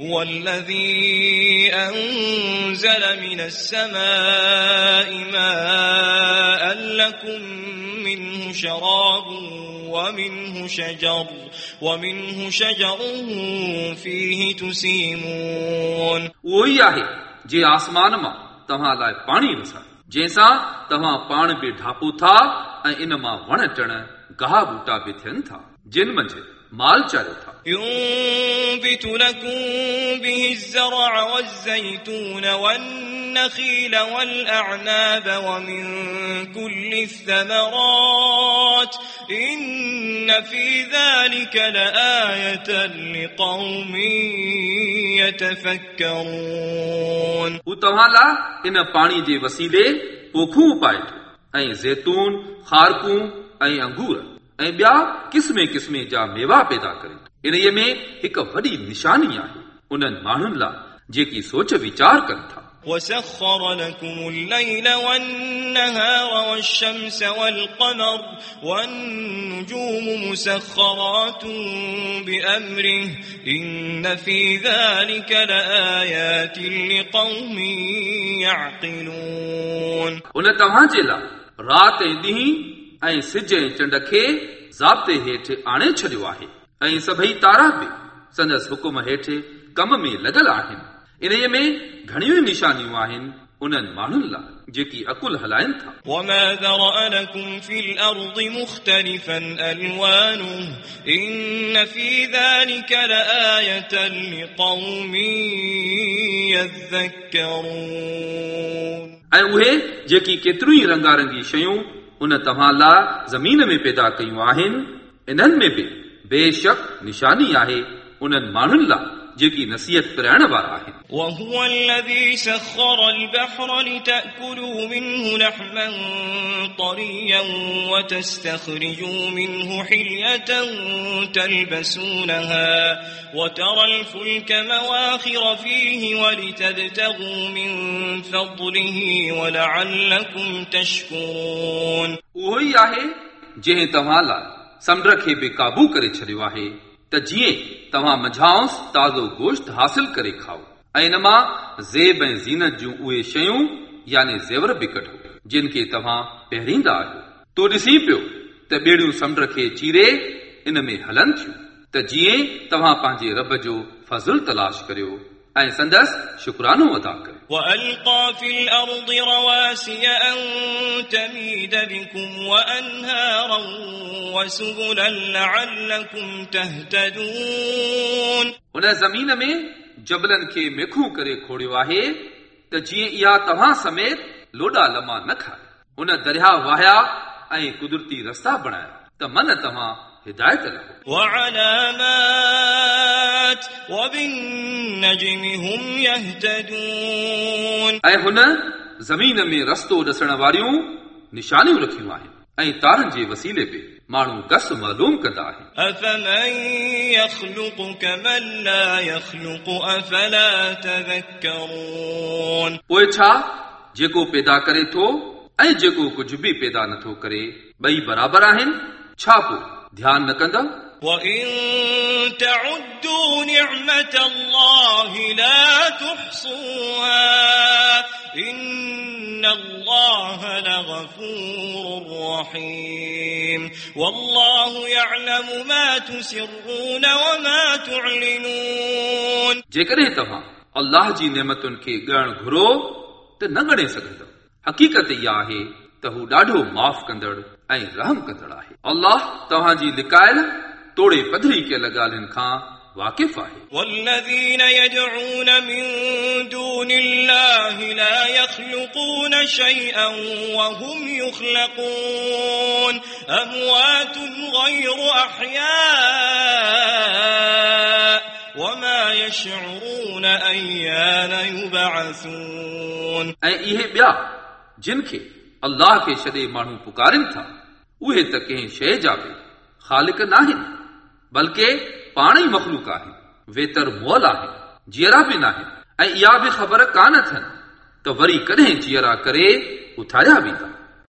هو الذي أنزل من السماء ماء لكم منه شراب ومنه شجر ومنه شجر فيه تسيمون उहो ई आहे जे आसमान मां तव्हां लाइ पाणी वसाए जंहिंसां तव्हां पाण बि ढापो था ऐं इन मां वण टिण गाह ॿूटा बि थियनि था जिन मंझि माल चारियो था ينبت لكم به الزرع والزيتون والنخيل والأعناب ومن كل الثمرات إن في ذلك لآية لقوم يتفكرون हू तव्हां लाइ इन पाणी जे वसीले पोखूं पाए थो ऐं ज़ैतून खारकूं ऐं अंगूर ऐं ॿिया क़िस्मे क़िस्मे जा मेवा पैदा करे थो इन्हीअ में हिकु वॾी निशानी आहे उन्हनि माण्हुनि लाइ जेकी सोच वीचार कनि था وسخر لكم الليل والنهار والشمس والقمر والنجوم مسخرات بأمره إن في ذلك لآيات لقوم يعقلون उन तव्हां जे लाइ राति ऐं ॾींहुं ऐं सिज ऐं चंड खे ज़ाब्ते हेठि आणे छॾियो आहे ऐं सभई तारा बि संदसि हुकुम हेठि कम में लॻल आहिनि इन्हीअ में घणियूं ई निशानियूं आहिनि उन्हनि माण्हुनि लाइ जेकी अकुल हलाइनि था وما ذرأ لكم في الأرض مختلفا ألوانه إن في ذلك لآية لقوم يذكرون ऐं उहे जेकी केतिरियूं ई रंगारंगी शयूं उन तव्हां लाइ ज़मीन में पैदा कयूं आहिनि इन्हनि में बि बेशक निशानी आहे उन्हनि माण्हुनि लाइ जेकी नसीहत पिराइण वारा आहिनि وهو الذي سخر البحر لتأكلوا منه لحما طريا وتستخرجوا منه حلية تلبسونها وترى الفلك مواخر فيه ولتبتغوا من فضله ولعلكم تشكرون उहो ई आहे जंहिं तव्हां लाइ समुंड खे बि क़ाबू करे छॾियो आहे त जीअं तव्हां मंझाउंस ताज़ो गोश्त हासिल करे खाओ ऐं इन मां ज़ेब ऐं ज़ीनत जूं उहे शयूं यानी ज़ेवर बि कढो जिन खे तव्हां पहिरींदा आहियो तो ॾिसी पियो त ॿेड़ियूं समुंड खे चीरे इन में हलनि थियूं त जीअं तव्हां पंहिंजे रब जो फज़ुल तलाश करियो ऐं संदसि शुक्रानो अदा करियो وألقى في الأرض رواسي أن تميد بكم وأنهارا وسبلا لعلكم تهتدون हुन ज़मीन में जबलनि खे मेखूं करे खोड़ियो आहे त जीअं इहा तव्हां समेत लोॾा लमा न खाए उन दरिया वाहिया ऐं कुदरती रस्ता बणाया त मन तव्हां हिदायत रहो وعلامات وبالنجم هم يهتدون ऐं हुन ज़मीन में रस्तो ॾसण वारियूं निशानियूं रखियूं आहिनि ऐं तारनि जे वसीले बि माण्हू गस मालूम कंदा आहिनि أفمن يخلق كمن لا يخلق أفلا تذكرون पोइ छा जेको पैदा करे थो ऐं जेको कुझु बि पैदा नथो करे ॿई बराबरि आहिनि छा पोइ ध्यानु न कंदा وإن تعدوا نعمة الله لا تحصوها إن الله لغفور رحيم والله يعلم ما تسرون وما تعلنون जेकॾहिं तव्हां अल्लाह जी नेमतुनि खे ॻणु घुरो त न ॻणे सघंदव हक़ीक़त इहा आहे त हू ॾाढो माफ़ कंदड़ ऐं रहम कंदड़ आहे अल्लाह तव्हांजी लिकायल तोड़े पधरी कयल ॻाल्हियुनि खां वाक़िफ़ आहे والذين يدعون من دون الله لا يخلقون شيئا وهم يخلقون أموات غير أحياء وما يشعرون أيان يبعثون ऐं इहे ॿिया जिन खे अल्लाह खे छॾे माण्हू पुकारनि था उहे त कंहिं शइ जा बि ख़ालिक नाहिनि बल्कि पाण ई मख़लूक आहिनि वेतर मोल आहिनि जीअरा बि नाहिनि ऐं इहा बि ख़बर कान अथनि त वरी कॾहिं जीअरा करे उथारिया बि था